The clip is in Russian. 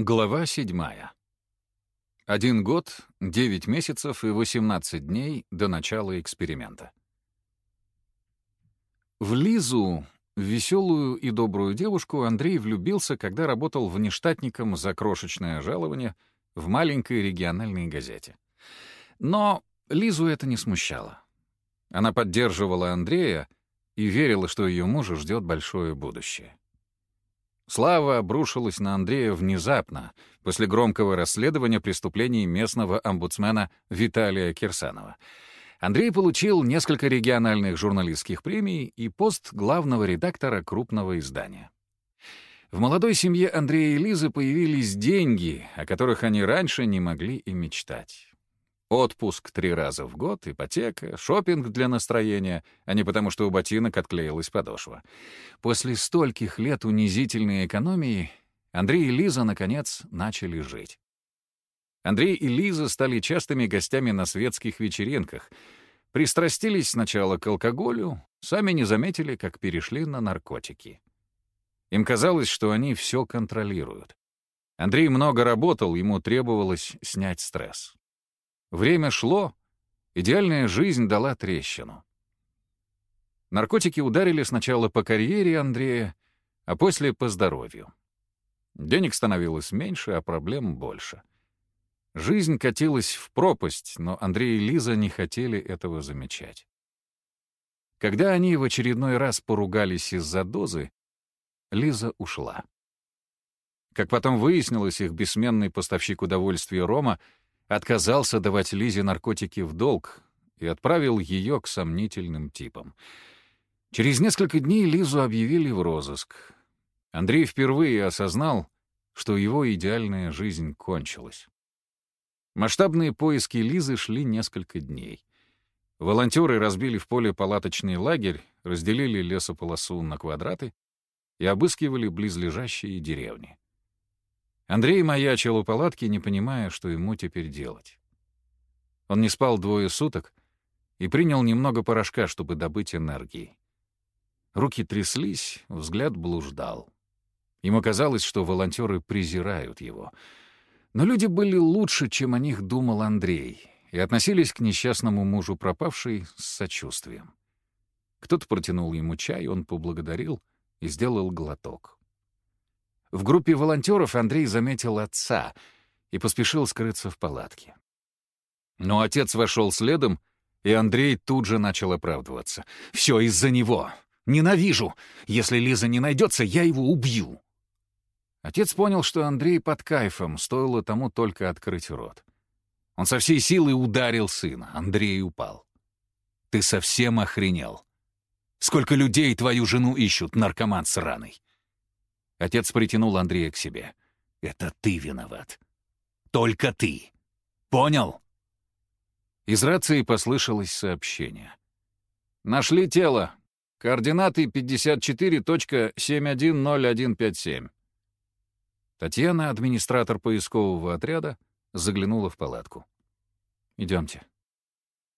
Глава седьмая. Один год, девять месяцев и восемнадцать дней до начала эксперимента. В Лизу, веселую и добрую девушку, Андрей влюбился, когда работал внештатником за крошечное жалование в маленькой региональной газете. Но Лизу это не смущало. Она поддерживала Андрея и верила, что ее мужа ждет большое будущее. Слава обрушилась на Андрея внезапно, после громкого расследования преступлений местного омбудсмена Виталия Кирсанова. Андрей получил несколько региональных журналистских премий и пост главного редактора крупного издания. В молодой семье Андрея и Лизы появились деньги, о которых они раньше не могли и мечтать. Отпуск три раза в год, ипотека, шопинг для настроения, а не потому, что у ботинок отклеилась подошва. После стольких лет унизительной экономии Андрей и Лиза, наконец, начали жить. Андрей и Лиза стали частыми гостями на светских вечеринках, пристрастились сначала к алкоголю, сами не заметили, как перешли на наркотики. Им казалось, что они все контролируют. Андрей много работал, ему требовалось снять стресс. Время шло, идеальная жизнь дала трещину. Наркотики ударили сначала по карьере Андрея, а после — по здоровью. Денег становилось меньше, а проблем больше. Жизнь катилась в пропасть, но Андрей и Лиза не хотели этого замечать. Когда они в очередной раз поругались из-за дозы, Лиза ушла. Как потом выяснилось, их бессменный поставщик удовольствия Рома отказался давать Лизе наркотики в долг и отправил ее к сомнительным типам. Через несколько дней Лизу объявили в розыск. Андрей впервые осознал, что его идеальная жизнь кончилась. Масштабные поиски Лизы шли несколько дней. Волонтеры разбили в поле палаточный лагерь, разделили лесополосу на квадраты и обыскивали близлежащие деревни. Андрей маячил у палатки, не понимая, что ему теперь делать. Он не спал двое суток и принял немного порошка, чтобы добыть энергии. Руки тряслись, взгляд блуждал. Ему казалось, что волонтеры презирают его. Но люди были лучше, чем о них думал Андрей, и относились к несчастному мужу пропавшей с сочувствием. Кто-то протянул ему чай, он поблагодарил и сделал глоток. В группе волонтеров Андрей заметил отца и поспешил скрыться в палатке. Но отец вошел следом, и Андрей тут же начал оправдываться. «Все из-за него! Ненавижу! Если Лиза не найдется, я его убью!» Отец понял, что Андрей под кайфом, стоило тому только открыть рот. Он со всей силы ударил сына. Андрей упал. «Ты совсем охренел! Сколько людей твою жену ищут, наркоман сраный! Отец притянул Андрея к себе. «Это ты виноват. Только ты. Понял?» Из рации послышалось сообщение. «Нашли тело. Координаты 54.710157». Татьяна, администратор поискового отряда, заглянула в палатку. «Идемте».